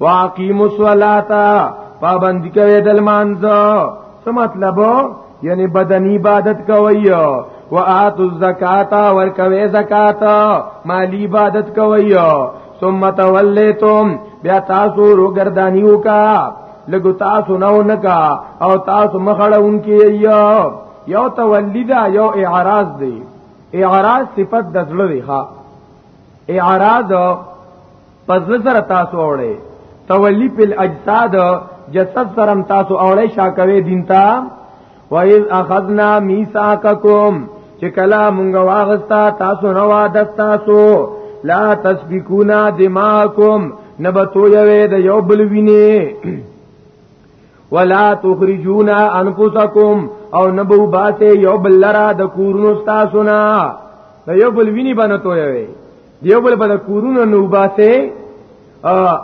واقیموا الصلاۃ پابند کوي د مانځه څه مطلب یعنی بدنی عبادت کوي و اتو الزکات ور کوي زکات مالی عبادت کوي ثم تولیتم بیا تاسو روګردانیو کا لګو تاسو نو نکا او تاسو مخړون کی یو تولیدا یو اعراض دی اعراض صفت د زړه دی ها اعراض پس سره تاسو اوړې تولی په اجساد جسد سره تاسو اوړې شاکوي دین ته وَإِذْ أَخَذْنَا مِيثَاقَكُمْ چې کله مونږ واغستا تاسو نو وعده تاسو لا تسبقونا دماءکم نبتو یوه د یو بل ویني ولا تخرجونا انفسکم او نبو باسه یو بل لرا د کورونو تاسو نه یو بل ویني باندې تو یوه دیو بل بل کورونه نو باسه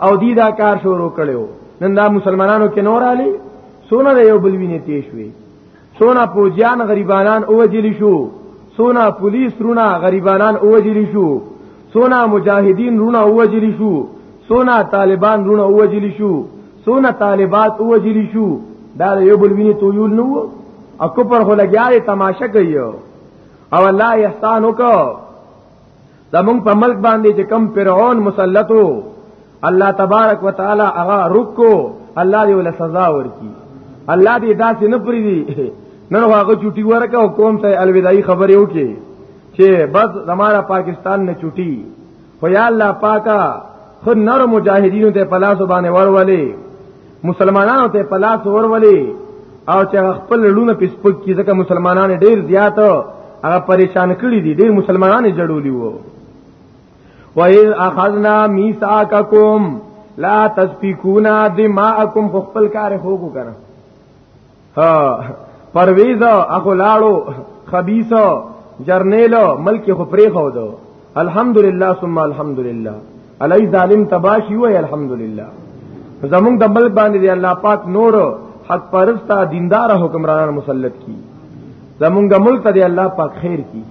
او دی دا کار شروع کړو نن دا مسلمانانو کې نور علی سونه د یو بل وینې تیش وی سونه پوجان غریبانان اوجلی شو سونه پولیس رونه غریبانان اوجلی شو سونه مجاهدین رونه اوجلی شو سونه طالبان رونه اوجلی شو سونه طالبات اوجلی شو دا یو بل وینې تویول نو او کوپر خو لګیاري تماشه کوي او الله احسان وکړ زمونږ په ملک باندې چې کم فرعون مسلطو الله تبارک وتعالى هغه رکو الله دې ول سزا ورکی الله دې داسې نه پری دي نن هغه چټي ورکه او قوم ته الوداعي خبرې وکي چې بس زماره پاکستان نه چټي خو یا الله پاکا خود نر مجاهدینو ته پلاسو باندې ورولې مسلمانانو ته په لاس ورولي او چې خپل لونه په سپک کې ځکه مسلمانان ډیر زیات هغه پریشان کړي دي ډیر مسلمانان جوړولي وو وَإِذْ أَخَذْنَا مِيثَاقَكُمْ لَا تَسْفِكُونَ دِمَاءَكُمْ خپل کار هوګو کړه پرویز اخو لاړو خبيث جرنیل ملک خو پرې خو دو الحمدلله ثم الحمدلله علی ظالم تباشی وای الحمدلله زمونږ د ملک باندې دی الله پاک نور حق پرستا دیندار حکمرانان مسلط کی زمونږ ملک ته دی الله پاک خیر کی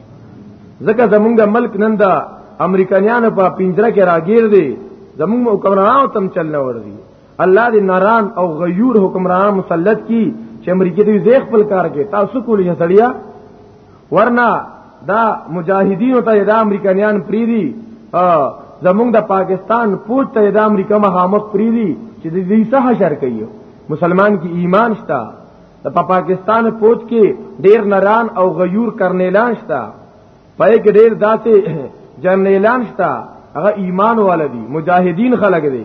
ځکه زمونږ ملک نن دا امریکایانو په پنجره کې راګیر دی زمونږ حکمرانانو تم چل نه ور دي الله دې ناران او غیور حکمران مسلط کی چې امریکا دې زیخ خپل کار کې تاسو کولې سړیا ورنا دا مجاهدین ته دا امریکایان پریری زمونږ د پاکستان پوج ته د امریکا مخامخ پریری چې د دې څه حشر کوي مسلمان کې ایمان شته د پاکستان پوج کې ډیر نران او غیور کرنیلان شته پای کې ډېر داسې جنرالان شته هغه ایمان والدي مجاهدین خلک دي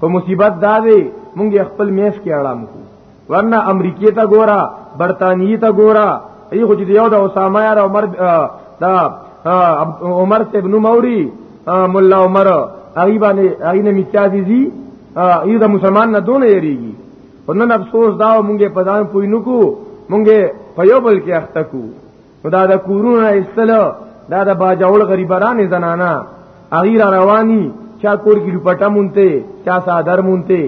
خو مصیبت دا دی مونږ خپل میش کې اړام کو ورنه امریکای ته ګورا برتانیې ته ګورا ای خو چې یو د اسامه یا عمر دا عمر ته ابن موري مولا عمر هغه باندې هغه نه میتازي زی ای د مسلمان نه دونه یریږي ورنه افسوس دا مونږه په ځان پوینو کو مونږه په یو بل کې اخته کو خدا د کورونه استلو دا د باجوړ غریبانې زنانا اغیر رواني چا کور کې لپټه مونته چا صادر مونته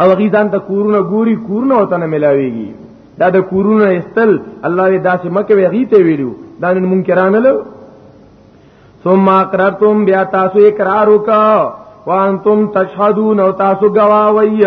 او غی ځان ته کورونه ګوري کورونه وته نه ملاويږي دا د کورونه استل الله دې داسې مکه وی غی ته ویلو دا نن منکران له ثم اقررتم بیا تاسو اقرار وکاو وانتم تشهدون او تاسو گواوی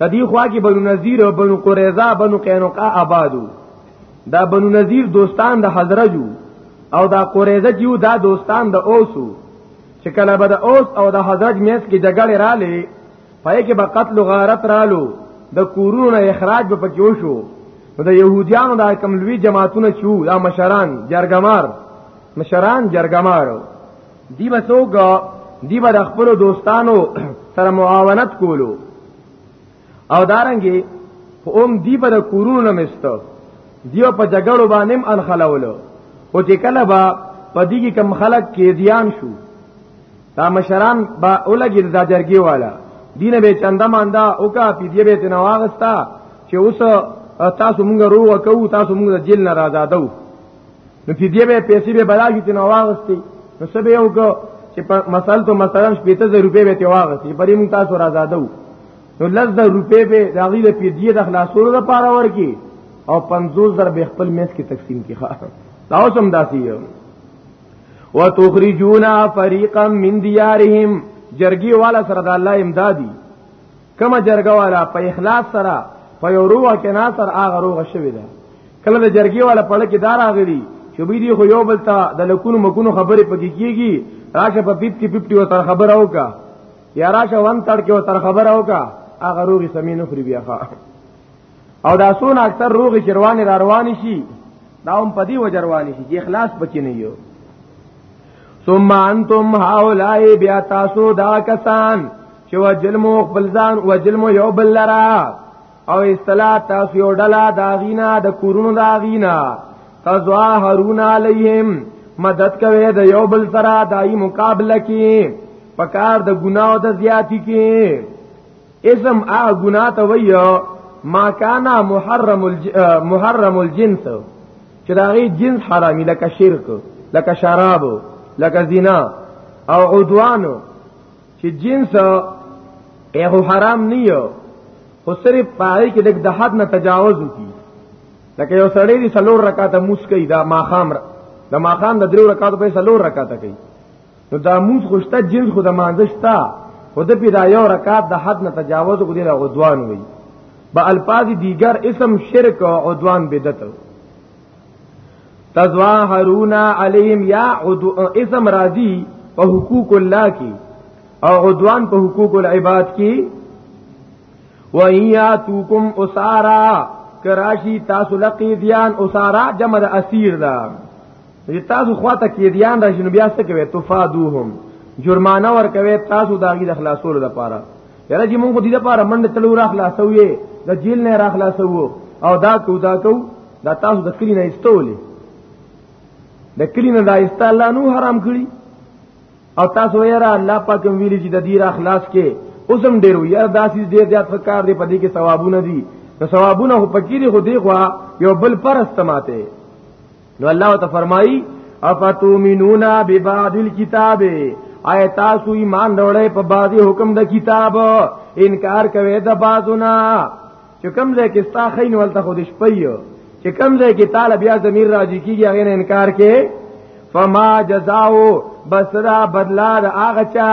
د دې خوا کې بنو نذیر او بنو قریظه بنو قینقاع آبادو دا بنو نذیر دوستان د حضرجو او دا قریظه چې دا دوستان د اوسو چې کله به د اوس او د حضرج میس کې جګړه رالې پای کې به قتل و غارت رالو د کورونو اخراج به پکې وشو د يهوديانو د کوم لوی جماعتونه چې دا مشران جرګمار مشران جرګمار دی به څوک دی به د خپل دوستانو سره معاونت کولو او دارنګي اوم دی به د کورونو نه مستو دیو په جګړو باندې هم انخلاولو او چې کله با په دې کې کم خلک کې زیان شو دا مشران با اولګي د جرګي والا دینه به چنده ماندا او کا پی دی به تنه واغستا چې اوس تاسو مونږ روغ کوو تاسو مونږ د جیل نه آزادو نو چې دی به پیسې به بلاجو ته نواغستي نو څه به یو کو چې مثلا ته مثلا شپږ زره روپۍ به ته واغستي پرې موږ تاسو را آزادو نو لږ د روپې به د غي د پیډي د خلاصولو لپاره ورکی او 50 در به خپل میس کې تقسیم کی ښه دا اوس هم داسي یو وتخرجون فريقا من ديارهم جرګي والا سره د الله امدادي کما جرګه والا په اخلاص سره په یو روغه کې نه سر هغه روغه شوی ده کله د جرګي والا په لکه دار اغلی چې به دی خو یو بل ته د لکونو مکونو خبرې پکې کیږي راشه په 50 50 وتر خبر اوکا یا راشه وان تړ کې وتر خبر اوکا هغه روغي سمینو خري بیا ښه او دا سونه اکثر روغي چرواني را رواني شي دا هم پدی وجرواني شي چې اخلاص پکې نه یو ثم انتم هؤلاء بیا تاسو دا کسان چې وجلمو خپل ځان وجلمو یو بل لرا او اصطلاح تاسو یو ډلا دا غینا د کورونو دا غینا تزواهرون علیهم مدد کوي د یو بل سره دای مقابله کې پکار د ګناو د زیاتی کې اسم ا ګنا ته وی ما کانا محرم الج... محرم الجنس چې داغي جنس حرامي لکه شرک لکه شراب لکه زنا او عدوان چې جنس یې حرام نه یو خو صرف پای کې د حد نه تجاوز وکي لکه یو سړی دی سلور رکعاته موس کوي دا ماخام د ماخام د درو رکعاتو په سلور رکعاته کوي نو دا موز خوشته جنس خو د مانځشتا خود په دا یو رکعت د حد نه تجاوز کو دی غدوان وی با الفاظ دیگر اسم شرک او عدوان بدعت تزواهرون علیهم یا عدو اسم راضی په حقوق الله کی او عدوان په حقوق العباد کی و ایاتوکم اسارا کراشی تاسو لقیدیان اسارا جمع اسیر دا چې تاسو خواته کیدیان راشي نو بیا څه کوي تفادوهم جرمانه ور کوي تاسو داګي د خلاصولو لپاره یاره چې موږ دې لپاره منډه تلو را خلاصوي د جیل نه را خلاصو او دا کو دا کو دا تاسو د کلی نه استولې د کلی نه دا است الله نو حرام کړی او تاسو یاره الله پاک ویلي چې د دې را خلاص کې اوسم ډیر وي یاره داسې ډیر زیات فکر دی په دې کې ثوابونه دي نو ثوابونه هو پکې دي خو دی خو یو بل پرسته ماته نو الله ته فرمایي افتومنون ببعض الكتاب آیا تاسو ایمان راوړی په بعضی حکم د کتاب انکار کوي د بعضونه چې کوم ځای کې ستا خین ولته خو د شپې چې کوم ځای کې تعالی بیا زمير راځي کیږي هغه نه انکار کې فما جزاو بسرا بدلا د هغه چا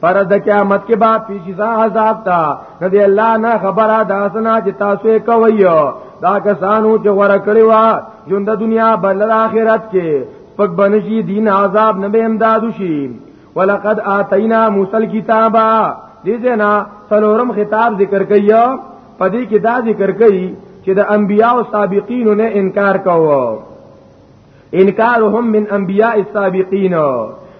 پر د قیامت کې با پیشیزا عذاب تا کدی الله نه خبره دا سنا چې تاسو کوي دا کسانو چې غره کړی وا ژوند د دنیا بل د آخرت کې پک بنشي دین عذاب نه به امداد شي ولقد اتینا موسی الكتاب دې جنا څلورم خطاب ذکر کایو پدې کې دا ذکر کای چې د انبیاء او سابقین نه انکار کوو انکارهم من انبیاء السابقین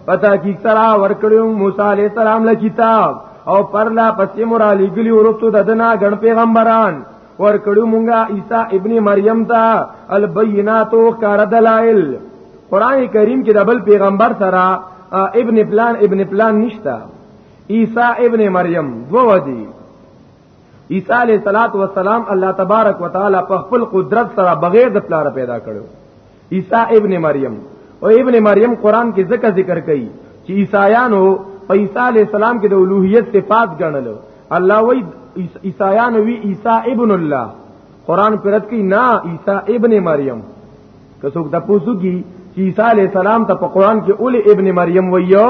پتا کی سرا ورکړو موسی علی السلام له کتاب او پرلا پسې مورا لګلی ورته د دنا غن پیغمبران ورکړو مونږه عیسی ابن مریم ته البینات او کار دلائل قران کریم کې د بل پیغمبر سره ابن پلان ابن پلان نشتا عیسی ابن مریم دوه ودی عیسی علیه الصلاۃ والسلام الله تبارک وتعالى په خپل قدرت سره بغیر د پلار پیدا کړو عیسی ابن مریم او ابن مریم قران کې ذکر ذکر کړي چې عیسایانو په عیسی علیه السلام کې د اولوہیت صفات ګڼل الله وی عیسایانو وی عیسی ابن الله قران پرد کې نه عیسی ابن مریم که څوک د پوسو کی چې عیسی علی السلام ته په قران کې اول ابن مریم ویو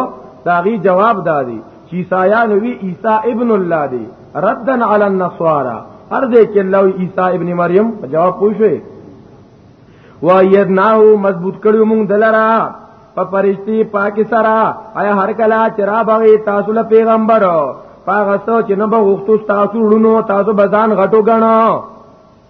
داغي جواب دادی چې عیسایان وی عیسی ابن الله دی ردن علی النصارى هر دې کې الله عیسی ابن مریم جواب پوښوي وایدناه مضبوط کړو موږ دلرا په پرشتي پاکي سرا آیا هر کلا چرا بغي تاسو له پیغمبر پاغه سوچ نه به وختو تاسو ړونو تاسو بزان غټو غنو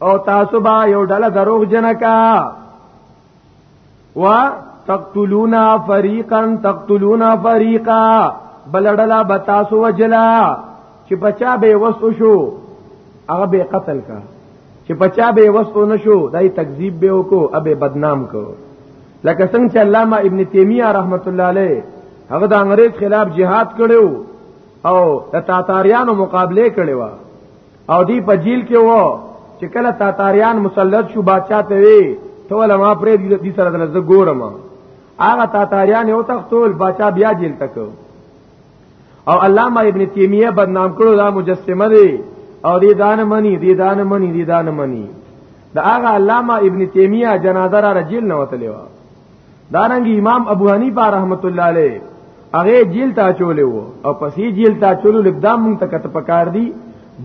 او تاسو با یو ډله دروغ جنکا وا تقتلون فریقا تقتلون فریقا بلډلا بتاسو وجلا چې بچا به وسو شو هغه به قتل کا چې بچا به وسو نشو دای تکذیب به وکړو ابه بدنام کو لکه څنګه چې علامه ابن تیمیه رحمت الله علیه هغه د انګریز خلاف jihad کړو او د تاتاریانو مقابله کړو او دی په جیل کې وو چې کله تاتاریان مسلط شو بادشاہ ته وی ته ولا ما پرې دې سره دلز ګورم هغه تاتاریان یو تختول بادشاہ بیا جیل تک او علامه ابن تیمیه بدنام کړو دا مجسمه دی او دی دان منی دی دان منی دی دان منی دا هغه علامه ابن تیمیه جنازه را جیل نه وتلی و دارنګ امام ابو حنیفه رحمت الله علیه هغه جیل ته چولې وو او پسې جیل ته چولو لګدا مونږ ته کته پکار دی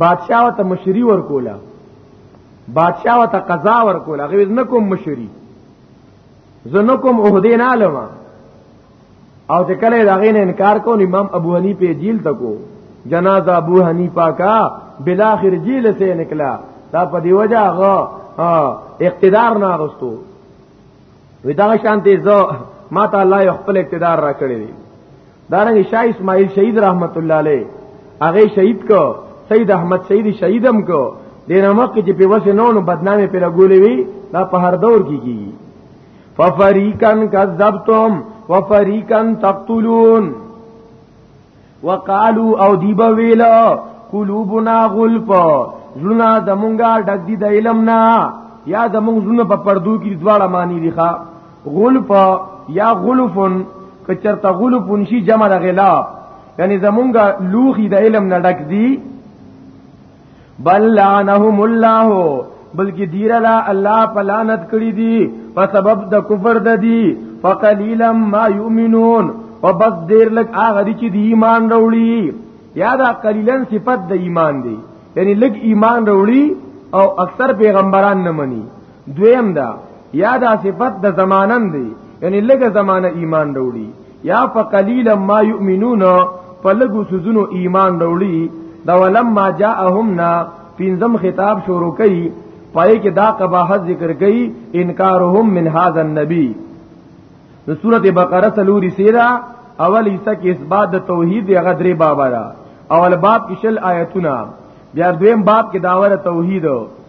بادشاہ ته مشری ور کولا بادشاہ ته قضا ور کولا هغه نه کوم مشری زنه کوم عہدې نه لما او چې کله داغې نه انکار کو امام ابو حنیفه جیل تکو جنازه ابو حنیفه کا بالاخر جیل سے نکلا دا په دی وجہ غا اقتدار نه غستو وی دا شانتی زو ما ته الله یو خپل اقتدار را کړی دی دارنګ شاه اسماعیل شهید رحمت الله علیه هغه شهید کو سید احمد شهید شهیدم کو دینه مکه چې په وسه نو نو بدنامي پر غولې وی دا په هر دور کې کیږي ففریقن کذبتم وفریقن تقتلون وقالو او دیب ویل قلوبنا غلف زړونه د مونږه ډک دي د علم نه یا د مونږ زړونه په پردو کې دواړه معنی دي ښا غلف یا غلفن که چرته غلفن شي جمع د غلا یعنی زمونږه لوخي د علم نه ډک دي بل لعنهم الله بلکې دیر لا الله پلانت کړی دی په سبب د کفر د دی فقلیلا ما یؤمنون او بس دیر لک هغه دي چې دی ایمان وروړي یا دا قلیلا صفت د ایمان دی یعنی لک ایمان وروړي او اکثر پیغمبران نه مني دویم دا یا دا صفت د زمانن دی یعنی لګه زمانہ ایمان وروړي یا فقلیل ما یؤمنون فلګو سوزونو ایمان وروړي دا ولما جاءهم نا پینځم خطاب شروع کړي پای کې دا قباحت ذکر کړي انکارهم من هاذا النبی د سورته بقره سلوري سیرا اول ایسه کې اثبات د توحید هغه درې باب را اول باب کې شل آیتونه بیا دویم باب کې داور توحید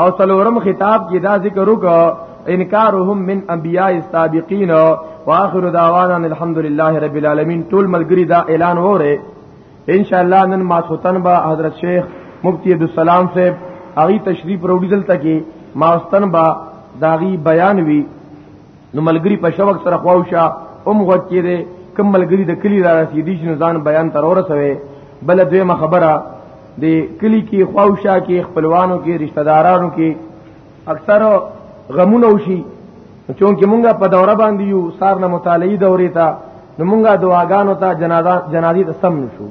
او سلورم خطاب کې دا ذکر وکړو انکارهم من انبیاء السابقین واخر دعوانا الحمدلله رب العالمین ټول ملګری دا اعلان وره ان شاء الله نن ما سوتن با حضرت شیخ مفتی عبدالسلام صاحب اغي تشریف وروړي دلته کې ما واستن با داغي بیان وی نو ملګری په شوق سره خواوشه ام غوږ کې دې کم ملګری د کلی را رسیدي شنو ځان بیان تر اورسوي بل دویمه خبره د کلی کې خواوشا کې خپلوانو کې رشتہ دارانو کې اکثر غمونه وشي چونکه مونږه په دوره باندې یو سار نه مطالعي دورې ته نو مونږه دعاګانو ته جنازه جنازي ته سم نشو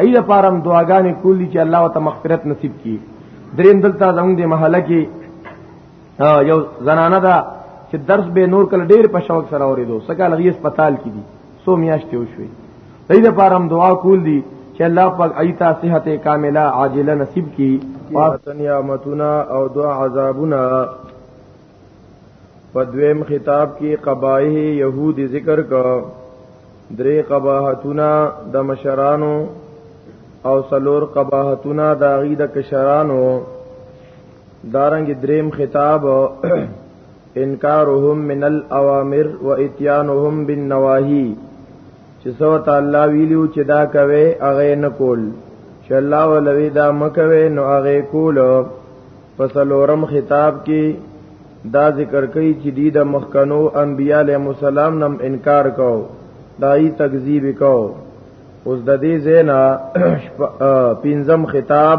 ای د پارم دعاګانې کولی چې الله تعالی مغفرت نصیب کړي دریم دلته زموږ د محله کې یو زنانه ده چې درس به نور کله ډیر په شوق سره اورېدو سکه لغیس پتال کې دي سو میاشتې وشوي دې لپاره هم دعا کول دي چې الله پاک ایتا صحت کامله عاجله نصیب کی واسن نعمتنا او دعا عذابنا په دویم خطاب کې قبایح يهود ذکر کا درې قباحتنا د مشرانو او سلور قباحتنا د غید کشرانو دارنګ دریم خطاب انکارهم من الاوامر و اتیانهم بالنواهی چې سو تعالی ویلو چې دا کوي هغه نه کول چې الله ولوي دا مکوي نو هغه کول فسلورم خطاب کې دا ذکر کوي چې دی د مخکنو انبیاء علیه السلام نم انکار کو دای تکذیب کو اوس د دې زینا پنځم خطاب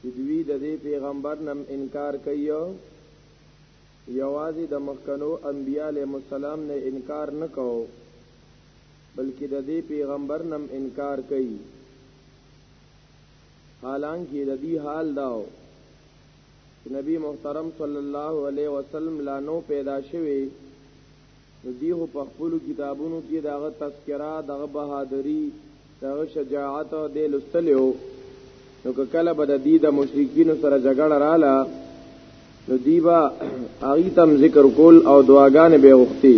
چې دوی د دې پیغمبر نم انکار کوي یوازې د مخکنو انبیاله مسالم نه انکار نه کوو بلکې د دې پیغمبر نم انکار کوي حالانکه د دې حال داو چې نبی محترم صلی الله علیه وسلم لا نو پیدا شوی نو دی خو په خپل کتابونو کې داغه تذکرہ دغه بهادری دغه شجاعت او د لستلو نو کله به د دې د مشرکین سره جګړه رااله نو دیبا اغي تم ذکر کول او دعاګان به وختي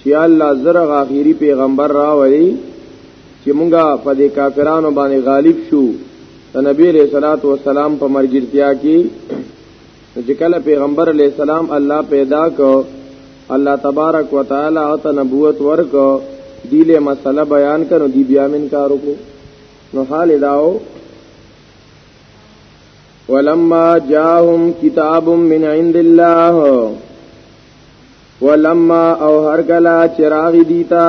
چې الله زره غاخيري پیغمبر راوړي چې مونږه په دې کافرانو باندې غالب شو د نبی رسول الله والسلام په مرګرتیا کې چې کله پیغمبر علی السلام الله پیدا کو الله تبارک وتعالى او ته نبوت ورکو دیله مسله بیان کړو دی بیا من کار وکړو نو حال داو ولما جاءهم کتاب من عند الله ولما او هر کلا چراغ دیتا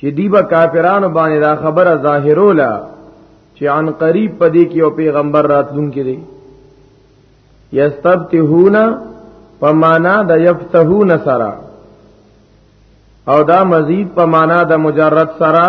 چې دیبا کافرانو باندې دا خبره ظاهروله چې عن قریب پدې کې او پیغمبر راتلون کې دی یستبتهون په معنا د یفتهون سرا او دا مزید په معنا د مجرد سرا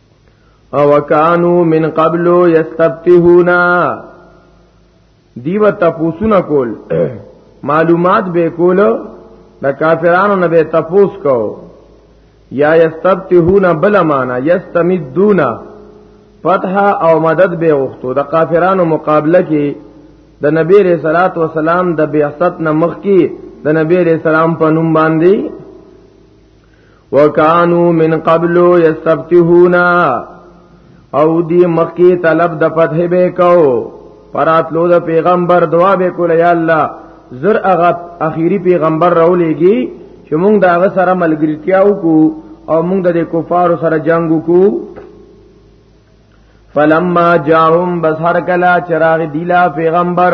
او کانو من قبل یستفتحون دیو تپوسونه کول معلومات به کول د کافرانو نه به تپوس کو یا یستفتحون بل معنا یستمدون فتح او مدد به وختو د کافرانو مقابله کې د نبی رسول الله والسلام د بیاست نه مخ کې د نبی رسول الله په نوم باندې وکانو من قبل یستفتحون او دی مخکی طلب د فتح به کو پراتلو د پیغمبر دعا به کول یا الله زر اغه اخیری پیغمبر راولېږي چې موږ دا غ سره ملګرتیا وکړو او موږ د کفارو سره جنگ وکړو فلما جاءهم بس هر کلا چراغ دیلا پیغمبر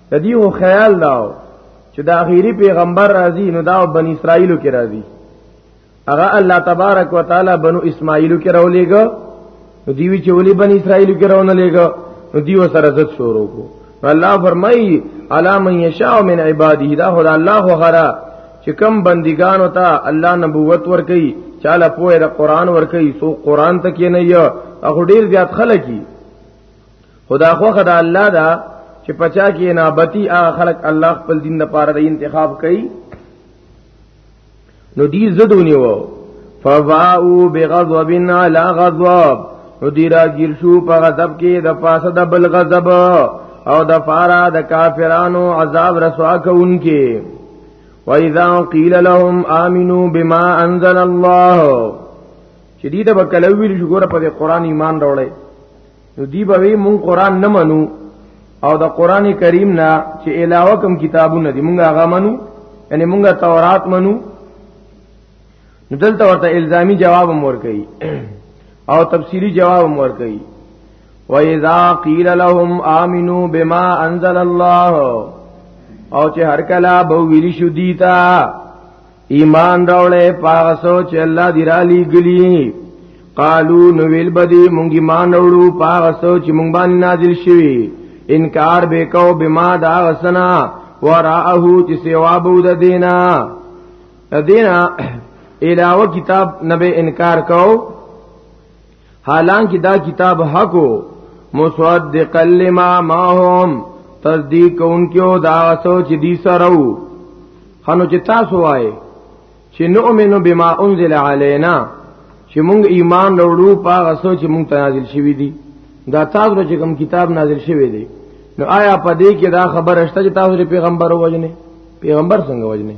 د دې هو خیال داو چې د اخیری پیغمبر راځي نو دا بن اسرائیلو کې راځي هغه الله تبارک وتعالى بنو اسماعیلو کې راولېګو نو دیوی چې ولي بن اسرائیلو کې راونه لېګو نو دیو سره زت شروع کو الله فرمایي علا من یشاء من عباده دا خدای الله خو غرا چې کم بندگان وتا الله نبوت ور کوي چاله پوهه د قران ور کوي سو قران ته کې نه یو هغه ډیر زیات خلک خدا خو خدا الله دا چې پچا کې نابتی آ خلق الله خپل دین د پاره د انتخاب کړي نو دې زدونی وو فواو بغضب علی غضب نو دې راګیر شو په غضب کې د پاسه د بل غضب او د فارا د کافرانو عذاب رسوا کوونکې وَإِذَا قِيلَ لَهُمْ آمِنُوا بِمَا أَنزَلَ اللَّهُ شدید وکلوی شکر په قرآن ایمان راوړی نو دی به وی مونږ قران نه منو او د قران کریم نه چې علاوه کوم کتابونه دي مونږ هغه منو یعنی مونږ تورات منو نو دلته ورته الزامی جواب مور کوي او تفصیلی جواب مور کوي و اذا قیل لهم امنو بما انزل الله او چې هر کله به ویل شو دیتا ایمان راولې پاغه سوچ الله دی را لګلی قالو نو ویل بدی مونږ ایمان راولو پاغه سوچ مونږ باندې نازل شوی انکار به کو بما دا غسنا وراءه چې سیوا بود دینا دینا علاوه کتاب نبی انکار کو حالانکه دا کتاب حق مصدق لما ماهم تصدیق کوونکو دا سوچ دي سره وو خنو چې تاسو وای چې نؤمنو بما انزل علينا چې مونږ ایمان وروړو په هغه سوچ چې مونږ نازل شوی دي دا تاسو چې کوم کتاب نازل شوی دی نو آیا په دې کې دا خبره شته چې تاسو پیغمبر وژنې پیغمبر څنګه وژنې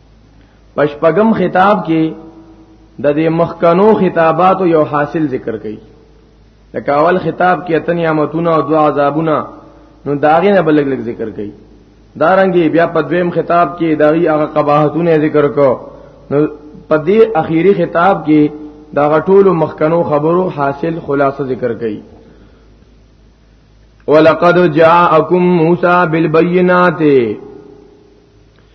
پشپغم خطاب کې د دې مخکنو خطاباتو یو حاصل ذکر کړي لکه اول خطاب کې اتن نعمتونه او دعا عذابونه نو داغه نه بلګ لګ ذکر کړي دارنګي بیا په دویم خطاب کې داغي هغه قباحتونه ذکر کو نو په دې اخیری خطاب کې دا غټول مخکنو خبرو حاصل خلاصه ذکر کړي ولقد جاءکم موسی بالبينات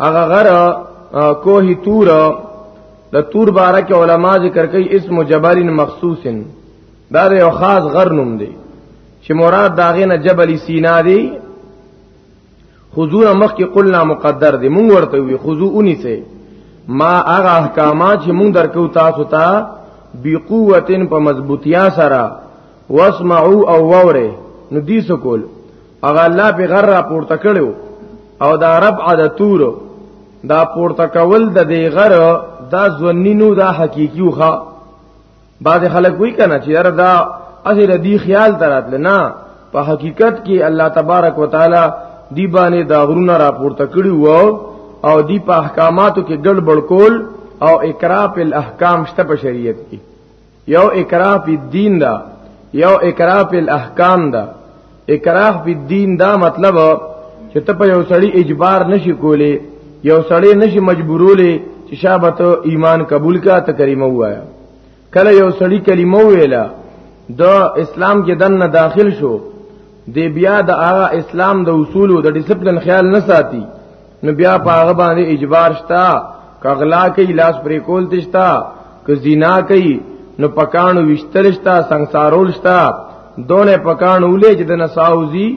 هغه غر کوه تور د تور بارک علما ذکر کوي اسم جبل مخصوص دا د یو خاص غر نوم دی چې مراد داغه نه جبل سینا دی حضور مخ کې قلنا مقدر دی مونږ ورته وی خضوع اونی سه ما هغه احکامات چې مونږ درکو تاسو ته بی قوتن په مضبوطیا سره واسمعوا او وره نو دې سکول هغه الله په غر را پورته کړو او دا رب عادتور دا پورته کول د دې غر دا ځونینو دا حقيقي وخا بعض خلک وی کنه چې یاره دا اصل دی خیال دراتل نه په حقیقت کې الله تبارک وتعالى دی باندې دا غرونه را پورته کړی وو او دی په احکاماتو کې ګډ بړکول او اقرا په الاحکام شته په شریعت کې یو اکراه په دین دا یو اکراه په احکام دا اکراه په دین دا مطلب چې ته په یو سړی اجبار نشي کولی یو سړی نشي مجبورولې چې شابت ایمان قبول کا ته کریمه وایا کله یو سړی کلمه ویلا د اسلام کې دنه داخل شو دی بیا د هغه اسلام د اصولو د ډیسپلین خیال نه ساتي نو بیا په هغه باندې اجبار شتا کغلا کوي لاس پرې کول تشتا که زنا کوي نو پکانو وشتل شتا سنگسارول شتا دونه پکانو ولې چې د نساوزی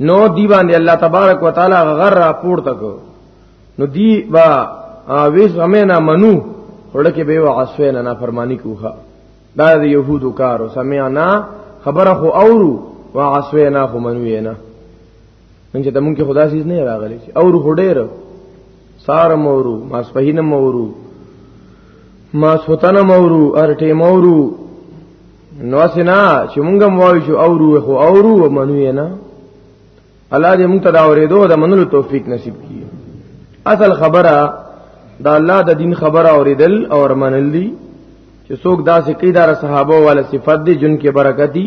نو دی باندې الله تبارک وتعالى غر را پورته کو نو دی با ویس امینا منو خړکه به وعصوین نه فرمانی کوخه دا د يهودو کارو سمعنا خبره خو اورو وعصوینا خو منوینا نن چې تمون کې خدا سیز نه راغلی او روح ډېر سار مورو ماسپهین مورو ماسوتن مورو ارټې مورو نو سنا چې مونږ هم وایو چې او روح خو او روح منوي نه الله دې مونږ ته دا اورېدو د منلو توفیق نصیب کړي اصل خبره دا الله د دین خبره اوریدل او منل دي چې څوک داسې کیدار صحابه والا صفات دي جن کې برکت دي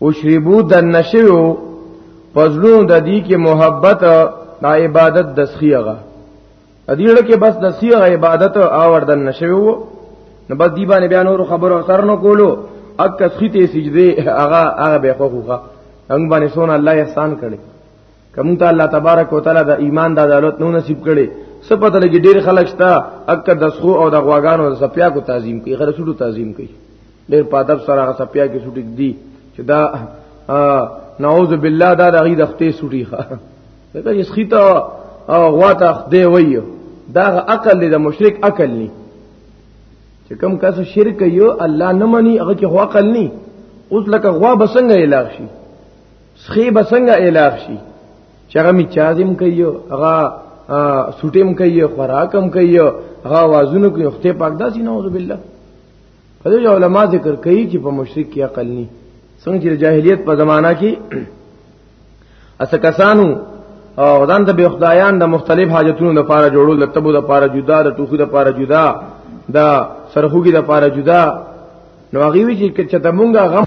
او شریبو د نشو پزلو د دې کې محبت د عبادت د سخیغه ادیړه کې بس د سخیغه عبادت او ور د نشو نو بس دی باندې بیا نور خبرو اثر نه کولو اک سخیته سجده هغه هغه به خوخه هغه باندې سونه الله احسان کړي کوم ته الله تبارک وتعالى د ایمان د دولت نو نصیب کړي سپته لګي ډیر خلک شته اک د سخو او د غواګانو د سپیا کو تعظیم کوي غیر سټو تعظیم کوي ډیر په ادب سره هغه سپیا کې سټی دي چې دا نعوذ بالله دا د غي د خپل سټی ښه دا چې سخیته او غواته خدای وایو دا عقل دی د مشرک عقل نه چې کم کس شرک یو الله نه مني هغه کې عقل نه اوس لکه غوا بسنګ علاج شي سخی بسنګ الاف شي چې هغه می چازم کوي هغه سټیم کوي خوراکم کوي هغه وازونه کوي خته پاک داسې نعوذ بالله په دې علماء ذکر کوي چې په مشرک کې عقل ني څنګه چې جاهلیت په زمانہ کې اس کسانو او غدان د بخدایان د مختلف حاجتونو لپاره جوړول د تبو لپاره جدا د ټوخي لپاره جدا د سرخوګي لپاره جدا نو هغه وی چې چې تمونګه غم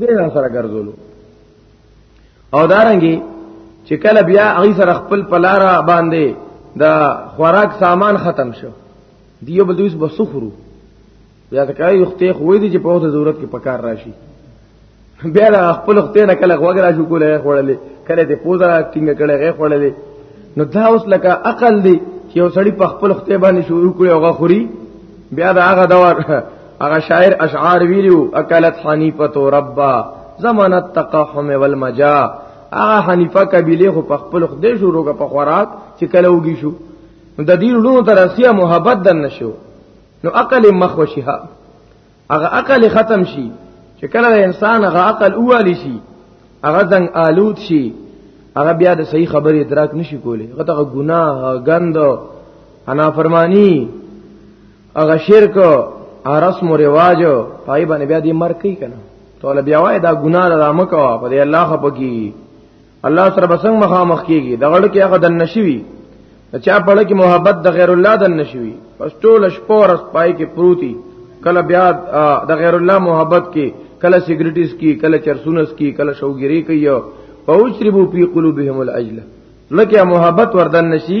دې سره ګرځولو او دارنګي چې کله بیا هغه سره خپل پلارا باندې دا خوراک سامان ختم شو دیو بل دوی بس خورو بیا ته کوي وختې خوې دي چې په وخت ضرورت کې پکار راشي بیا له خپل وختې نه کله غوګ راشو کولای خوړلې کله دې پوزا ټینګ کړي غې خوړلې نو دا اوس لکه عقل دی چې یو سړی په خپل وختې باندې شروع کړي او غخوري بیا دا هغه دور هغه شاعر اشعار ویلو اکلت حنیفه ربا زمانه التقحم والمجا هغه حنیفه قبیله خو په خپل خدای شروع په خوراک چې کله وږي شو نو د دې لونو تر اسیا محبت دن نشو نو عقل مخ وشها هغه عقل ختم شي چې کله انسان هغه عقل اوالی شي هغه زنګ آلود شي هغه بیا د صحیح خبرې ادراک نشي کولی هغه ته ګناه غند انا فرمانی هغه شرک او رسم او رواج پای باندې بیا دې مر کوي کنه ته بیا وای دا ګناه ده مکوا په دې الله خپکی الله سره بسنګ مخامخ کیږي د غړ کې هغه د نشوي چا په لکه محبت د غیر الله د نشوي پس ټول شپور اس پای کې پروتي کله بیا د غیر الله محبت کې کله سیګریټس کی کله چرسونس کی کله شوګری کوي پوچربو پی قلوبهم العجله لکه محبت وردن نشي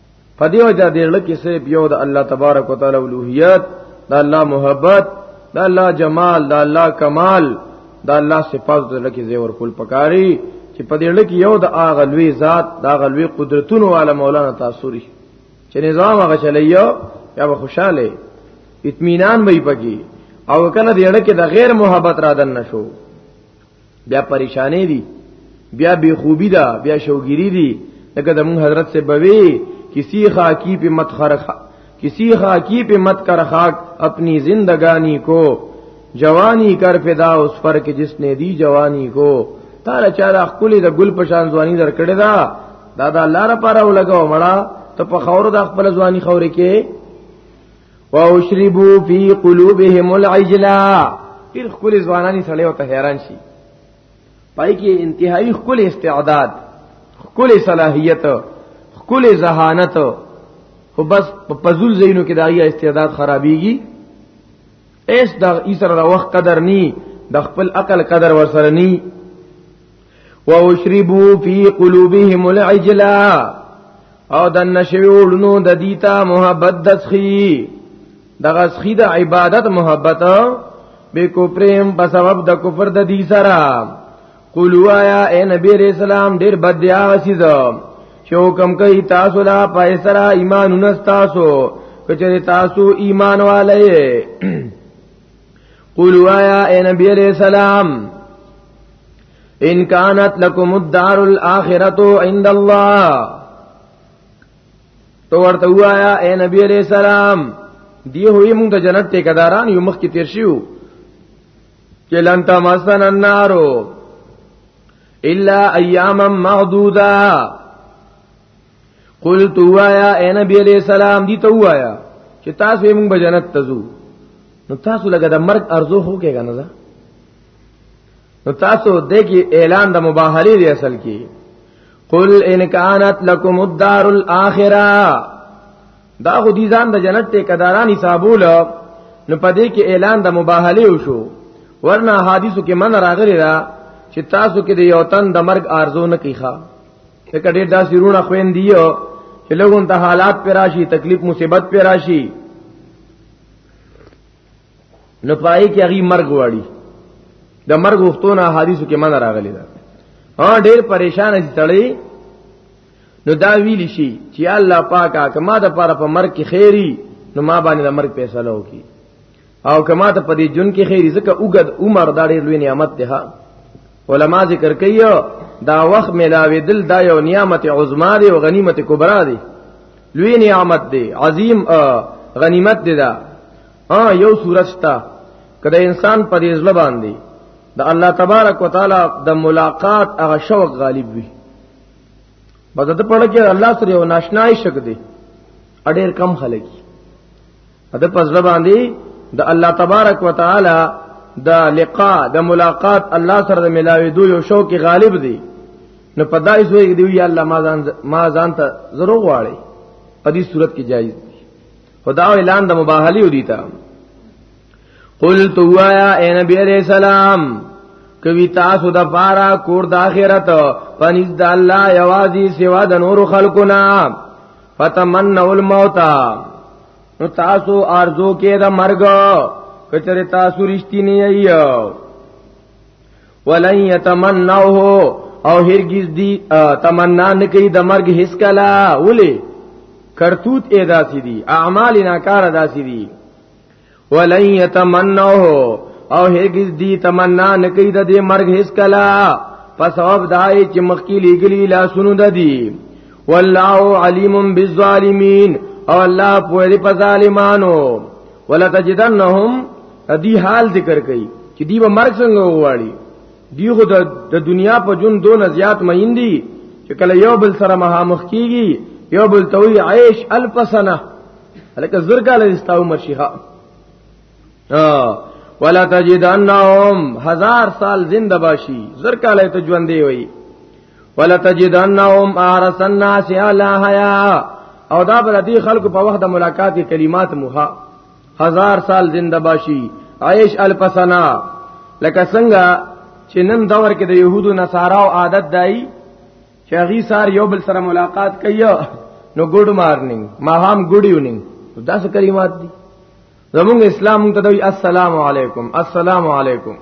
په دې وجه دې لکه صرف یو د الله تبارک وتعالى اولوہیت د الله محبت د الله جمال د الله کمال د الله صفات د لکه زیور کول پکاري چې په دې لکه یو د اغه لوی ذات د اغه لوی قدرتونو والا مولانا تاسوري چې نظام هغه چلیو یا به خوشاله اطمینان وي پکې او کله دې لکه د غیر محبت را دن نشو بیا پریشانې دي بیا بے خوبی دا بیا شوګيري دي لکه د مون حضرت سے بوي کسی خاکی په مت خرخ کسی خاکی په مت کر خاک اپنی زندگانی کو جوانی کر فدا اس پر کې جس نے دی جوانی کو تاله چاله خپل د ګل پشان ځواني در کړی دا دا دا لار پاره ولګاو مړه ته په خور د خپل ځواني خورې کې واشربوا فی قلوبهم العجلا ډیر خپل ځوانانی سړی او ته حیران شي پای کې انتهایی خپل استعداد خپل صلاحیت خپل ذہانت خو بس په پزول زینو کې دایي استعداد خرابيږي ایس د ایسر د وخت قدر ني د خپل عقل قدر ورسره ني واشربوا فی قلوبهم العجلا او د نشویولونو د دیتا محبت دسخی دغه سخی د عبادت محبت به کو پریم په سبب د کفر د دی سره قولوا یا اے نبی رسول الله ډیر بد دی هغه سیز چې حکم کوي تاسو لا پای سره ایمان نستاسو کچره تاسو ایمان والے قولوا یا اے نبی علیہ السلام ان کانت لکم الدار الاخرۃ عند الله تو ورته وایا اے نبی علیہ السلام دی هوی مونږ ته جنت ته کداران یو مخ کې تیر شیو چې لن تمسن النار الا ایاما معدوده قل تو وایا اے نبی علیہ السلام دی تو وایا چې تاسو موږ به جنت تزو نو تاسو لګه د مرګ ارزو هو کې کنه دا نو تاسو د کی اعلان د مباهله دی اصل کې قل ان کانت لکم الدار الاخره دا خو دي ځان د جنت ته کداران حسابول نو پدې کې اعلان د مباهله وشو ورنه حدیثو کې من راغلی را چې تاسو کې د یو تن د مرګ ارزو نه کیخه ځکه ډېر داسې رونه خوین دی چې لګون ته حالات پر راشي تکلیف مصیبت پر راشي نو پای کې هغه مرګ واړي د مرګ وختونه حدیثو کې من راغلی دا ها ډېر پریشان دي تړي نو دا ویل شي چې الله پاکه کما د پاره په مرګ کې خیری نو ما باندې د مرګ فیصله وکي او کما ته پدې جون کې خیر زکه اوګد عمر دا ډېر لوی نعمت دی ها علما ذکر کوي دا وخت ملاوي دل دا یو نعمت عظما دی او غنیمت کبرا دی لوی نعمت دی عظیم غنیمت دی دا ا یو صورت شتا کله انسان پر ځل باندې د الله تبارک وتعالى د ملاقات هغه شوق غالب وي بده ته پړه کې الله سره یو ناشنای شک دی اډیر کم خلک د پزړه باندې د الله تبارک وتعالي د لقا د ملاقات الله سره د ملاوي دوی یو شوق غالب دی نو پدای سوې دی یا الله ما ځان ما ځان ته ضرور واړي په دې صورت کې جایز دی خدا اعلان د مباهلی ودی تا قل تو وایا اے نبی علیہ السلام کوي تاسو د پارا کور د اخرت پنځ د الله یوازي سوا د نور خلقنا فتمنوا الموت نو تاسو ارزو کې د مرګ کچره تاسو رښتینی یې ولن يتمنوه او هرگز دی تمنا نه کوي د مرګ هیڅ کلا ولې کرتوت ادا سي دي اعمال ناکار ادا سي دي ولن يتمنوه او هیګز دی تمنا نکي د دې مرګ هیڅ کلا په سبب دای چې مخکې لګلی لا سونو د دی والله علیم بالظالمین او الله پوهه په ظالمانو ولا تجدنهم دی حال ذکر کړي چې دی به مرګ څنګه وواړي دی خو د دنیا په جون دون زیات مهندي چې کله یو بل سره مهامخ کیږي یو بل توي عيش الف سنه لکه زر کال استا عمر شيخه ولا تجدنهم هزار سال زنده باشي زر کال ته ژوند دی وي ولا تجدنهم ارس الناس على حيا او دا بل دي خلق په وخت د ملاقات کلمات موها هزار سال زنده باشي عيش الفسنا لکه څنګه چې نن دور کې د يهودو نصارا او عادت دای چې هغه سار یو بل سره ملاقات کوي نو ګډ مارنینګ ما هم ګډیونینګ دا څه کلمات دي زمونږ اسلام ته دوی السلام علیکم السلام علیکم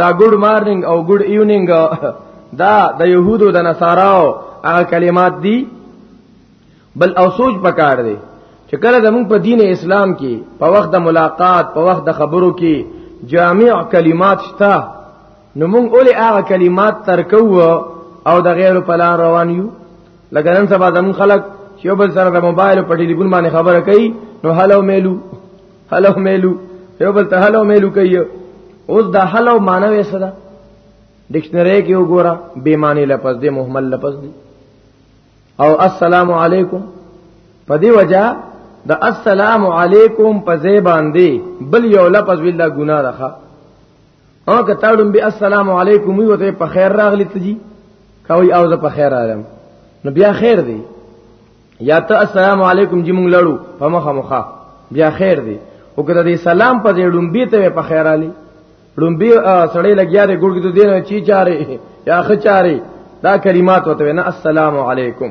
دا ګډ مارنینګ او ګډ ایونینګ دا د يهودو د نصاراو هغه کلمات دي بل او سوچ پکار دي چې کله زمونږ په دین اسلام کې په وخت د ملاقات په وخت د خبرو کې جامع کلمات شته نو مونږ اولې هغه کلمات ترکو او د غیر په لار روان یو لکه نن سبا زمون خلک چې یو بل سره د موبایل په ټلیفون باندې خبره کوي نو هلو میلو هلو میلو یو بل ته هلو میلو کوي اوس دا هلو معنی یې څه ده ډکشنری کې وګوره بې معنی لفظ دی مهمل لفظ دی او السلام علیکم په دې وجہ د السلام علیکم په ځای باندې بل یو لفظ ویل ګناه ده او که تاړم به السلام علیکم وی وته په خیر راغلی ته جی کوي او زه په خیر راغلم نو بیا خیر دی یا ته السلام علیکم جی مونږ لړو په مخه مخه بیا خیر دی او که د سلام په دې ډومبي ته په خیر علي ډومبي سړی لګیا دی ګورګي ته دینه چی چاره یا خچاره دا کلمات وته نه السلام علیکم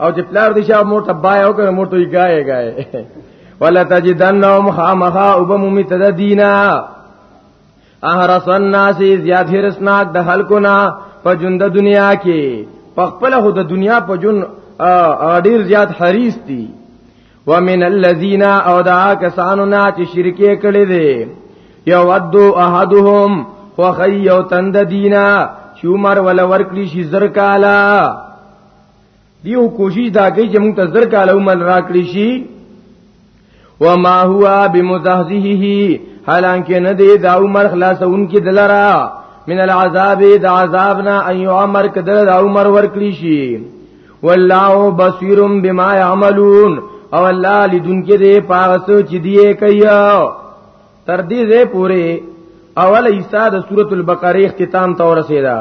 او چې پلار دې شاه مور ته بای او کنه مور ته یې گائے گائے ولا تجدنهم خامخا وبمومی تددینا احرس الناس زیاد حرسناک د خلقنا په ژوند دنیا کې په خپل خو د دنیا په جون ډیر زیات حریص دي ومن الذين او دا کسانو نه چې شرکې کړي دي یو ودو احدهم خو خی یو تند دینا شومر ولا ورکلی شي زر کالا دیو کوشش دا کوي چې موږ ته زر کاله عمر راکړي شي وما هو بمزحزحه حالانکه نه دی دا عمر خلاصون کې دلرا من العذاب دا عذابنا ايو عمر کدل دا عمر ورکړي شي والله بصير بما يعملون او الله لدون کې دې پاغسو چې دی کوي تر دې زه پوره اول ایسا د سورۃ البقره اختتام ته ورسیدا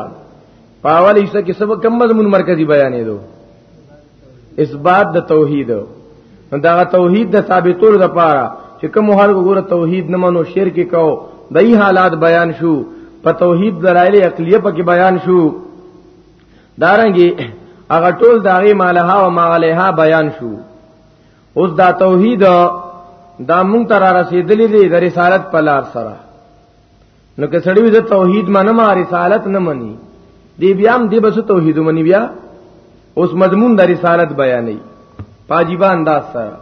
پاول ایسه کې سبا کم مضمون مرکزی بیانې دو اثبات د توحید دا توحید د ثابتولو لپاره چې کوم حال وګوره توحید نه منو شرک کو دای حالات بیان شو په توحید دلایل عقلیه پکې بیان شو دارنګي هغه ټول داغي مالها او مالها بیان شو اوس دا توحید دا مونږ تر رسیدلې د رسالت په لار سره نو که سړی د توحید منم رسالت نه مني دی بیا هم دی بس توحید مني بیا اوس مضمون د رسالت بیانې پاجیبا انداز سره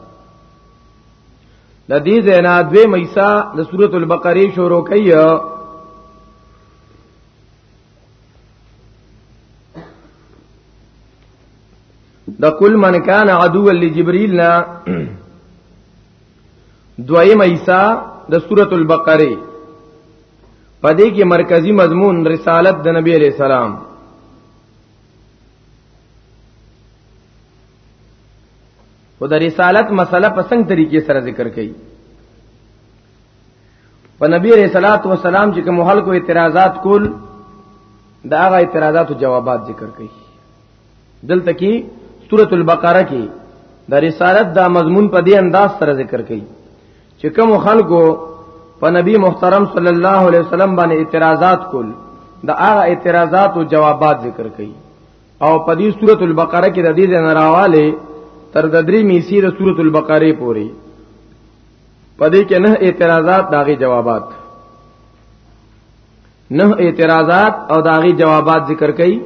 د دې زینا دوی مېسا د سورۃ البقره شروع کړي د کل من کان عدو لجبريل نه دویم ایسا د سورۃ البقره پدې کې مرکزی مضمون رسالت د نبی علیہ السلام او د رسالت مسله په څنګه طریقې سره ذکر کړي په نبی علیہ الصلات والسلام چې کوم خلکو اعتراضات کول دا هغه اعتراضاتو جوابات ذکر کړي دلته کې سورۃ البقره کې د رسالت دا مضمون په دې انداز سره ذکر کړي چې کوم خلکو په نبی محترم صلی الله علیه وسلم باندې اعتراضات کول دا هغه اعتراضات او جوابات ذکر کړي او په دې سورۃ البقره کې د دې نه راواله تر د درې میسی د سورۃ البقره پورې په دې کې نه اعتراضات داغي جوابات نه اعتراضات او داغي جوابات ذکر کړي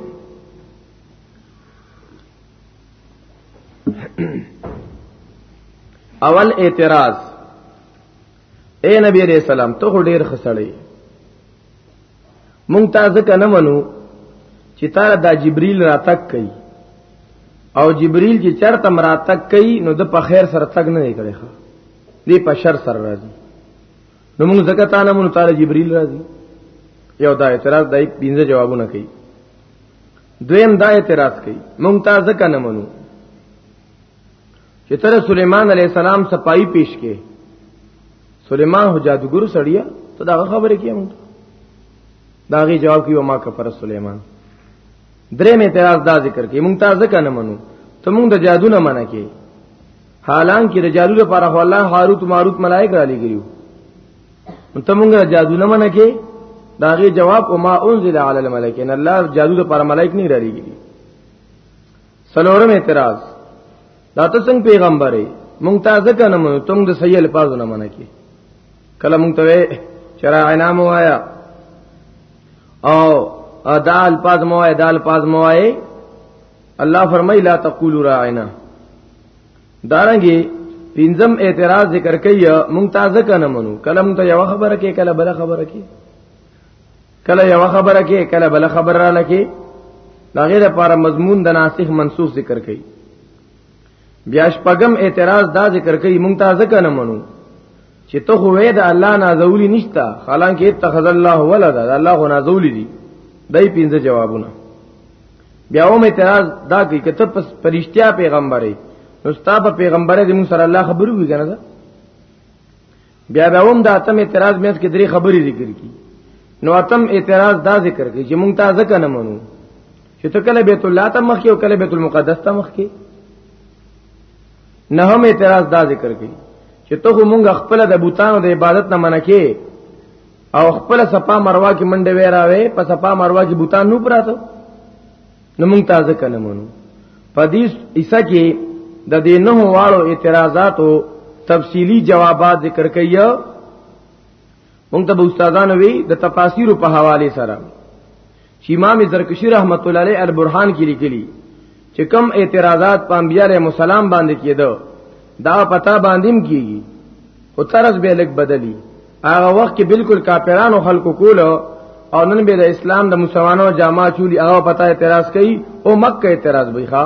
اول اعتراض اے نبی علیہ السلام ته ډیر خسړی مونږ تا ځکه نه منو چې تا دا جبريل راتک کوي او جبريل چې چرته مراتک کوي نو د په خیر سره تک نه کوي دې په شر سره راځي نو موږ زکه تعالی مون تعالی جبريل راځي یو دا اعتراض دای پینځه جوابونه کوي دویم دا اعتراض کوي موږ تا زکه نه منو چې تر سليمان عليه السلام صفائی پیش کې سليمان هو جادوګر سړیا ته دا خبره کیم دا غي جواب کیو ما کفر سليمان درې مې اعتراض دا ذکر کې موږ تا زکه نه منو ته موږ د جادو نه منع کې حالانکه د جادو لپاره خو الله هاروت ماروت ملائک را لګیو انت مونږه جادو نه منه کې داغه جواب او ما انزل علی الملائکین الله جادو لپاره ملائک نه را لګی سلورم اعتراض دا ته څنګه پیغمبرې مونږ ته ځکه نه مونږ تم د صحیح الفاظ نه منه کې کله مونږ ته شرع نام وایا او دا الفاظ مو وایا دا الفاظ مو وایا الله فرمای لا تقولوا راعنا دارنګي پینځم اعتراض ذکر کوي مونږ تازه کنه منو کله مونږ ته یو خبره کې کله بل خبره کې کله یو خبره کې کله بل خبره را لکه دا غیر لپاره مضمون د ناسخ منسوخ ذکر کوي بیا شپږم اعتراض دا ذکر کوي مونږ تازه کنه منو چې ته خو وې د الله نازولی نشتا حالانکه اتخذ الله ولدا د الله خو نازولی دي دای پینځه جوابونه بیا هم اعتراض دا کوي چې ته پس پرشتیا پیغمبرې نو ستا په پیغمبرې د موږ سره الله خبرو وی کنه دا بیا به هم دا تم اعتراض مې کې درې خبرې ذکر کی نو اتم اعتراض دا ذکر کی چې موږ تا ځکه نه منو چې ته کله بیت الله ته مخ کې او کله بیت المقدس ته مخ کې نه هم اعتراض دا ذکر کړي چې ته خو مونږ خپل د بوتانو د عبادت نه منکه او خپل صفا مروا کې منډه ویراوي په صفا مروا کې بوتان نو پراته نو مونږ تازه کنه مونږ په دې ایسا کې د دې نه واړو اعتراضاتو تفصیلی جوابات ذکر کړي مونږ ته استادانو وی د تفاسیر په حواله سره چې امام زرکشی رحمت الله علیه البرهان کې لیکلی چې کم اعتراضات په انبیاء علیهم السلام باندې کېده دا پتا باندې هم کیږي او طرز به لګ بدلی هغه وخت کې بالکل کاپیرانو خلکو کولو او نن به د اسلام د مسلمانانو جامع چولی هغه پتا اعتراض کوي او مکه اعتراض وی ښا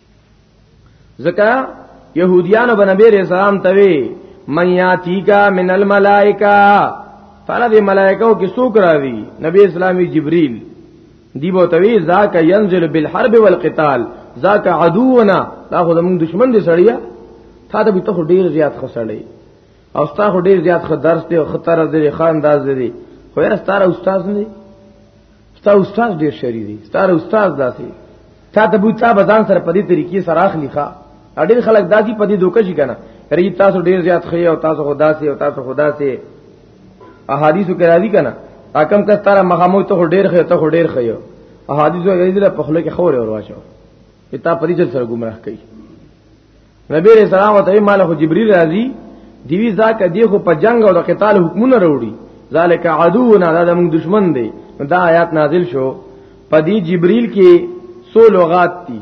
ځکه يهوديانو به نبی رسول الله ته وی من یاتیکا من الملائکه تعالی دې ملائکه کې څوک راوي نبی اسلامي جبريل دی بو توی ذاک ينزل بالحرب والقتال ذاک عدونا دا خو زمون دشمن دي سړیا تا ته به ته ډیر زیات خسړی او ستا خو ډیر زیات خ درس دی او خطر دی خان انداز دی خو یې ستاره استاد نه ستا استاد ډیر شری دی ستا استاد داسې تا ته بوتا بزان سره په دې طریقې سره اخلي ښا اډیر خلک داسي په دې دوکه شي کنه ری تاسو ډیر زیات خې او تاسو خدا سي او تاسو خدا سي احادیثو کې راځي کنه اکم کس تاره مخامو ته ډیر خې ته ډیر خې احادیثو کې دې په خله کې خور اور واچو کتاب پریچل سره گمراه کوي نبی علیہ السلام او ته مال خو جبريل راځي دیوی ځکه دی خو په جنگ او د قتال حکمونه وروړي ذالک عدونا دا موږ دشمن دی دا آیات نازل شو په دی جبريل کې سو لغات دي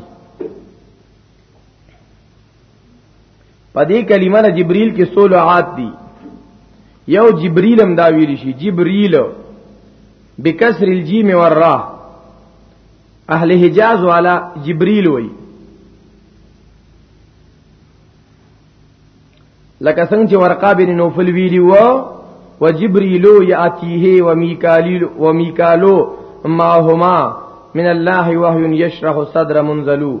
په دې کلمه نه جبريل کې سو لغات دي یو جبريل هم دا ویل شي جبريل بکسر الجیم والراء اهل حجاز والا جبريل وای لکه څنګه چې ورقه بن نوفل ویلی و و جبريل ياتيه وميكاليل وميكالو ما هما من الله وحي يشرح صدر منزلو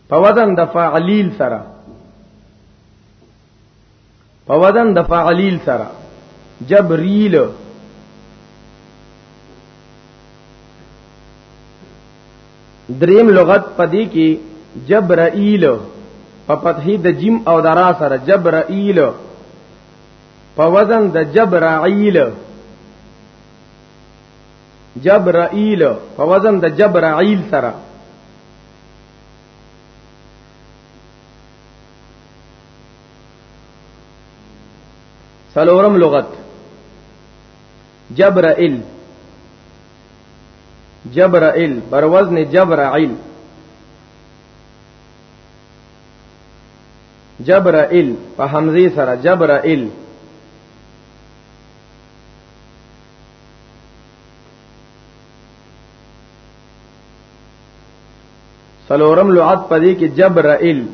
په وزن د فاعلیل سره په وزن د فاعلیل سره جبریل دریم لغت پدې کې جبرائیل په فتحې د جیم او درا سره جبرائیل په وزن د جبرائیل جبرائیل په وزن د جبرائیل سره سلورم لغت جبرائیل جبرائیل بر وزن جبرائیل جبرائیل په حمزه سره جبرائیل سلورم لعت پدې کې جبرائیل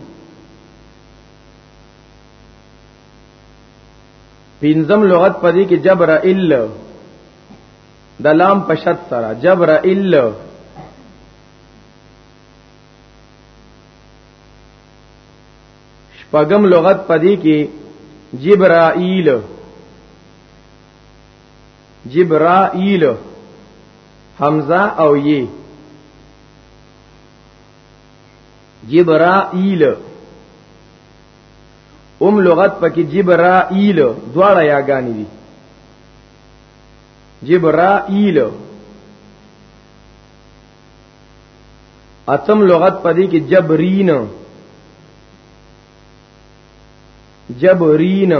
پینزم لغت پدې کې جبرائیل د لام په شت سره جبرائیل شپږم لغت پدې کې جبرائیل جبرائیل حمزه او یی جبرائیل ام لغت پکې جبرائیل دواړه یاګانی دي جبرائیل اتم لغت پدې کې جبرین جبرین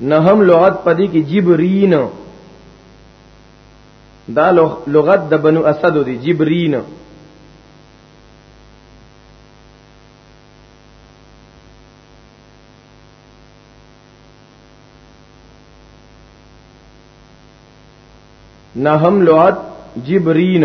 نه هم لغت پدې کې جبرین دا لغت د بنو اسد دی جبرین نه هم لغت جبرین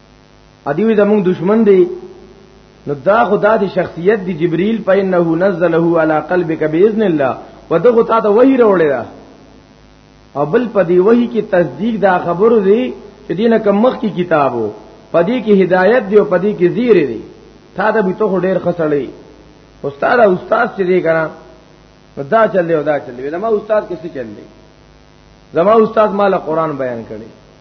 ادیوی زمون دشمن دی نو دا خدا دی شخصیت دی جبرئیل پینه نزله علی قلبک باذن الله ودغه تا ته وحی راوړی دا او بل په دی وحی کې تصدیق دا خبرو دی چې دینه کم مخ کی کتابو پدې کې هدایت دی او پدې کې زیر دی تا دا به ته ډیر خسړی استاد استاد چې دی کرا دا چل دی او دا چل دی زما استاد کیسه چل دی زما استاد مال قران بیان کړي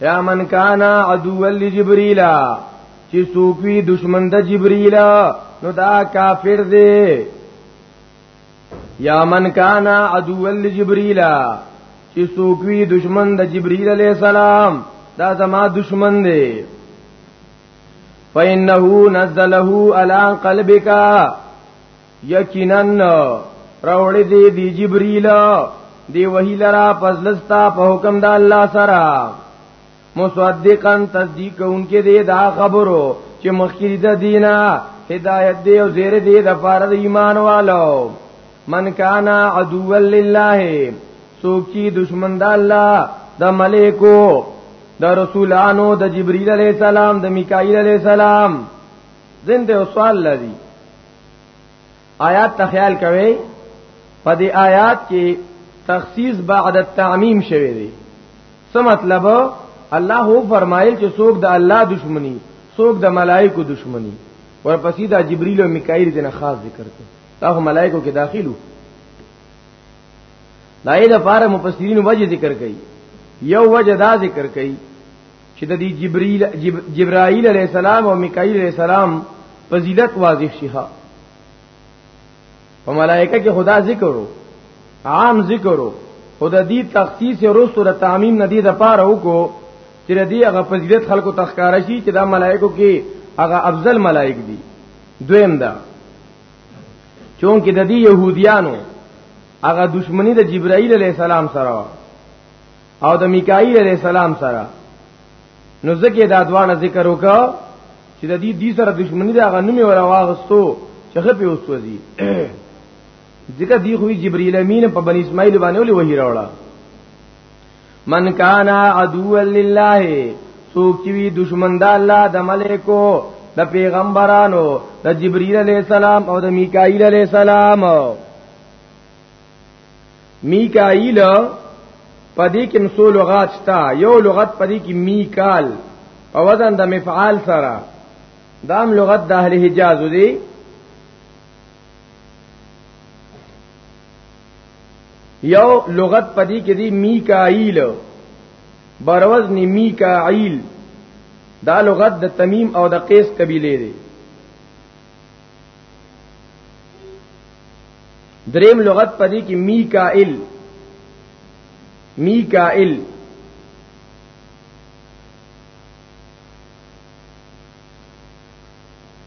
یا من کان عدو لجبريل چې څوک وي دشمن د جبريل نو دا کافر دی یا من کان عدو لجبريل چې څوک وي دشمن د جبريل عليه السلام دا زما دشمن دی فإنه نزله على قلبك یقینا راوړې دې دی جبرئیل دی وحی لرا پزلستا په حکم د الله سره مصدقا تصدیق کوونکې دې دا خبرو چې مخکې د دینه هدایت دی او زیر دی د فار د ایمان والو من کانا عدو لله سوک چی دشمن د الله د ملائکو د رسولانو د جبرئیل علی السلام د میکائیل علی السلام زنده او سوال لذي آیات ته خیال کوي په دې آیات کې تخصیص بعد التعمیم شوی دی څه مطلب الله فرمایل چې څوک د الله دشمنی څوک د ملائکو دشمنی ورپسې دا جبرئیل او میکائیل دنه خاص ذکر کړي دا هم ملائکو کې داخلو دا یې د پاره مفسرین وجه ذکر کړي یو وجه دا ذکر کړي چې د دې جبرئیل جبرائیل علی السلام او میکائیل علی السلام فضیلت واضح شي ها په ملائکه کې خدا ذکرو عام ذکرو خدا دې تخصیص رسو د تعمیم ندی د پاره وکړو چې دې هغه فضیلت خلکو تخکار شي چې دا ملائکو کې هغه افضل ملائک دي دویم دا چونکه د دې يهوديانو هغه دشمنی د جبرائیل علی السلام سره او د میکائیل علیہ السلام سره نو ځکه دا دواړه ذکر وکړه چې د دې دې سره دښمنی دا غنمه ولا واغستو چې خپې اوسوځي ځکه دی خو جبرئیل امین په بنی اسماعیل باندې ولې وحی راوړه من کان عدو لله سوک چې وی دشمن د الله د ملائکو د پیغمبرانو د جبرئیل علی السلام او د میکائیل علی السلام میکائیل پدې کې مسو لغات شتا یو لغت پدې کې میکال په وزن د مفعال سره دام لغت د اهل حجاز دی یو لغت پدې کې دی میکائیل بروز نی میکائیل دا لغت د تمیم او د قیس قبیله دی دریم لغت پدې کې میکائیل میکائیل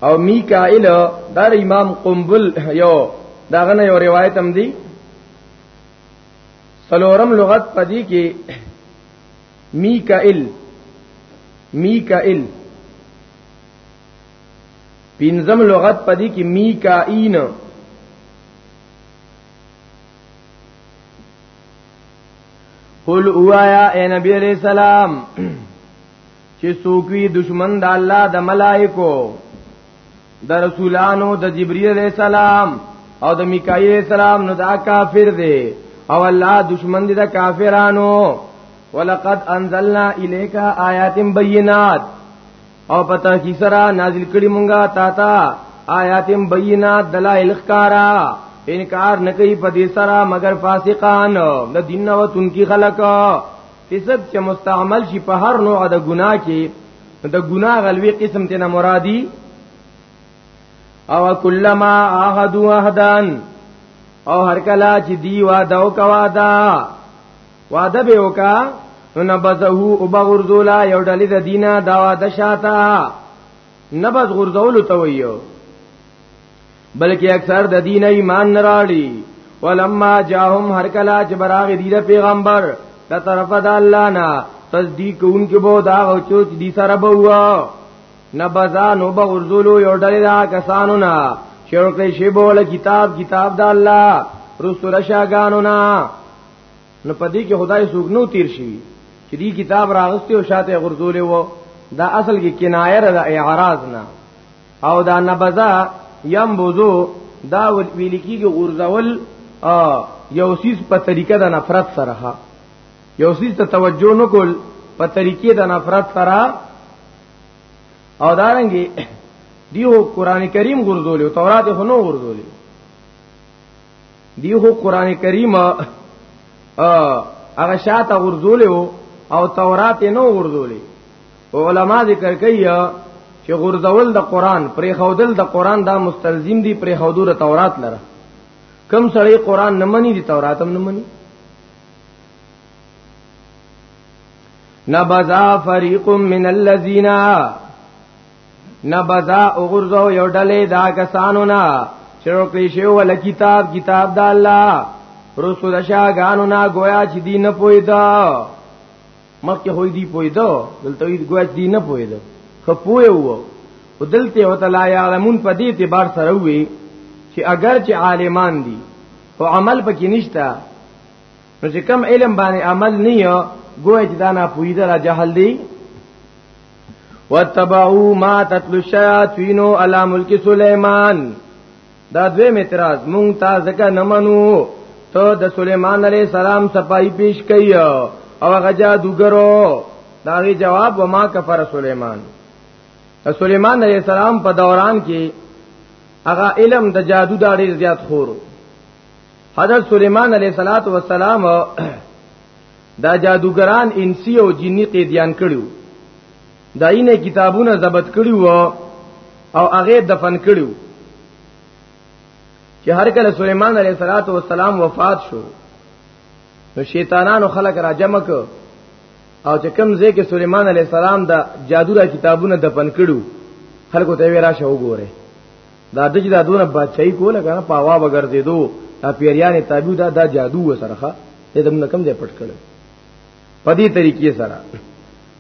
او میکائیل دا امام قنبل یو داغه نه یو روایت هم دی سلورم لغت پدې کې میکائیل میکائیل پینځم لغت پدې کې میکائین قل اوایا اے نبی علیہ السلام چې سوکوی دشمن د الله د ملائکو د رسولانو د جبرئیل علیہ السلام او د میکائیل علیہ السلام نو دا کافر دی او الله دشمن دی د کافرانو ولقد انزلنا الیک آیات بینات او پتا کی سرا نازل کړي مونږه تا تا آیاتم بینات دلائل خکارا انکار نکي په دې سرا مگر فاسقان د دین او تن کی خلق فسق چې مستعمل شي په هر نوع د ګناه کې د ګناه غلوي قسم ته مرادي او کلما عهدوا عهدان او هر کلا چې دی وا داو کوا دا وعده به وکا نو نبذه او بغرزولا یو ډلې د دینه دا وعده شاته نبذ غرزول ته ویو بلکې اکثر د دین ایمان نه راړي ولما جاءهم هر کلا چې براغ دی د پیغمبر د طرفه د الله نه تصدیق کوونکې بو دا او چوچ دي سره بو نبذا نو بغرزولو یو ډلې دا کسانو نه شرکې شی بوله کتاب کتاب د الله رسول شاګانو نه نو پدې کې خدای سوګ نو تیر شي چې دې کتاب راغسته او شاته غرزولې وو دا اصل کې کنایه ده اعراض نه او دا نبذا ينبذو دا ویل کېږي غرزول یو سیس په طریقه د نفرت سره یو سیس ته توجه نکول په طریقې د نفرت سره او دارنګي دیو قران کریم غرزولې او تورات هنو غرزولې دی هو قران کریم هغه شاته غرزول او تورات نو غرزول علما ذکر کوي چې غرزول د قران پرې خودل د قران دا مستلزم دی پرې خودو د تورات لره کم سړی قران نه مني دي تورات هم نه مني نبذا فريق من الذين نبذا اوغرزو یو ډلې دا کسانو نه چرو پیشو ول کتاب کتاب د الله رسول شاګانو نه گویا چې دی نه پویدا مکه هوی دی پویدا دلته وی گویا چې دی نه پویدا خپوی وو او دلته وتلا یعلمون په دې اعتبار سره وی چې اگر چې عالمان دي او عمل پکې نشتا نو چې کم علم باندې عمل نه یو گویا چې دا نه پویدا را جهل دی وتبعوا ما تتلو الشیاطین علی ملک سلیمان دا دوی اعتراض مونږ تا زکه نه منو ته د سليمان عليه السلام صفائی پیش کړي او هغه جادوګرو داغي جواب وما کفر سليمان ته سليمان عليه السلام په دوران کې هغه علم د جادو دا ډیر زیات خورو حضرت سليمان عليه السلام دا جادوګران انسی او جنی قیدیان کړیو دا اینه کتابونه ضبط کړیو او هغه دفن کړیو چې هر کله سليمان عليه السلام وفات شو نو شیطانانو خلق را جمع ک او چې کوم ځای کې سليمان عليه السلام دا جادو را کتابونه دفن کړو خلکو ته ویرا شو ګوره دا د جدا دونه بادشاہي کوله کنه په هوا بغیر زیدو دا پیریان تابو دا دا جادو وسرخه دې دم نه کم ځای پټ کړو په دې طریقې سره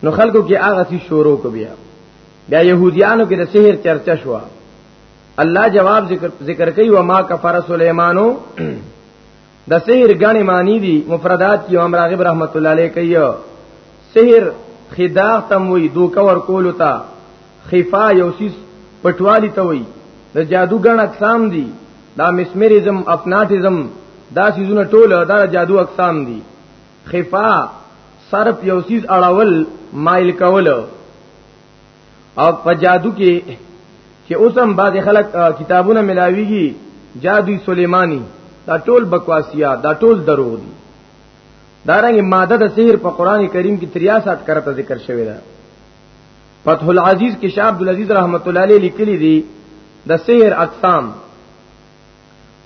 نو خلکو کې هغه سی شورو کو بیا بیا يهوديانو کې د سحر چرچا شو الله جواب ذکر ذکر کوي و ما کفر سليمانو د سحر غنی معنی دي مفردات کې امام راغب رحمت الله علیه کوي سحر خداع تم وی دوکا ور کول تا خفا یوسیس پټوالی ته وی د جادو غن اقسام دي دا مسمریزم افناتیزم دا سيزونه ټول دا جادو اقسام دي خفا صرف یوسیس اړول مایل کول او په جادو کې چې اوس هم بعض خلک کتابونه ملاويږي جادوی سليماني دا ټول بکواسیا دا ټول دروغ دي دارنګ ماده د سحر په قران کریم کې 63 کرته ذکر شوی ده فتح العزیز کې شاه عبد العزيز رحمت الله علیه لیکلی دی د سحر اقسام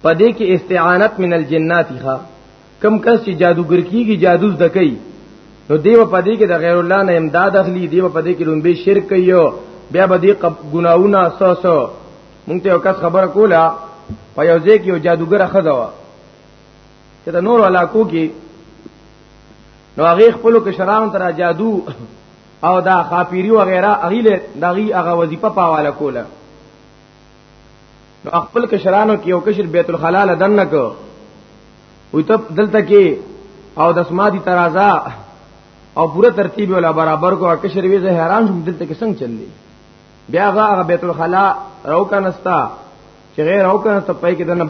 په دې کې استعانت من الجنات ښا کم کس چې جادوګر کیږي جادو زده کوي نو دیو په دې کې د غیر الله نه امداد اخلي دیو په دې کې لومبي شرک کوي بیا به دې ګناونه سو سو مونږ ته یو کس خبره کوله په یو ځای کې یو جادوګر خزا و چې د نور علاقو کې نو هغه خپل کشران تر جادو او دا خاپیری وغیرہ اغیله دغه هغه وظیفه پاواله کوله نو خپل کشرانو کې یو کشر بیت الخلا لدن کو وي ته دلته کې او د سمادي ترازا او پوره ترتیب ولا برابر کو کشر وی زه حیران شوم دلته کې څنګه چللی بیا هغه بیت الخلا راو کنستا چې غیر راو کنستا پای کې دنه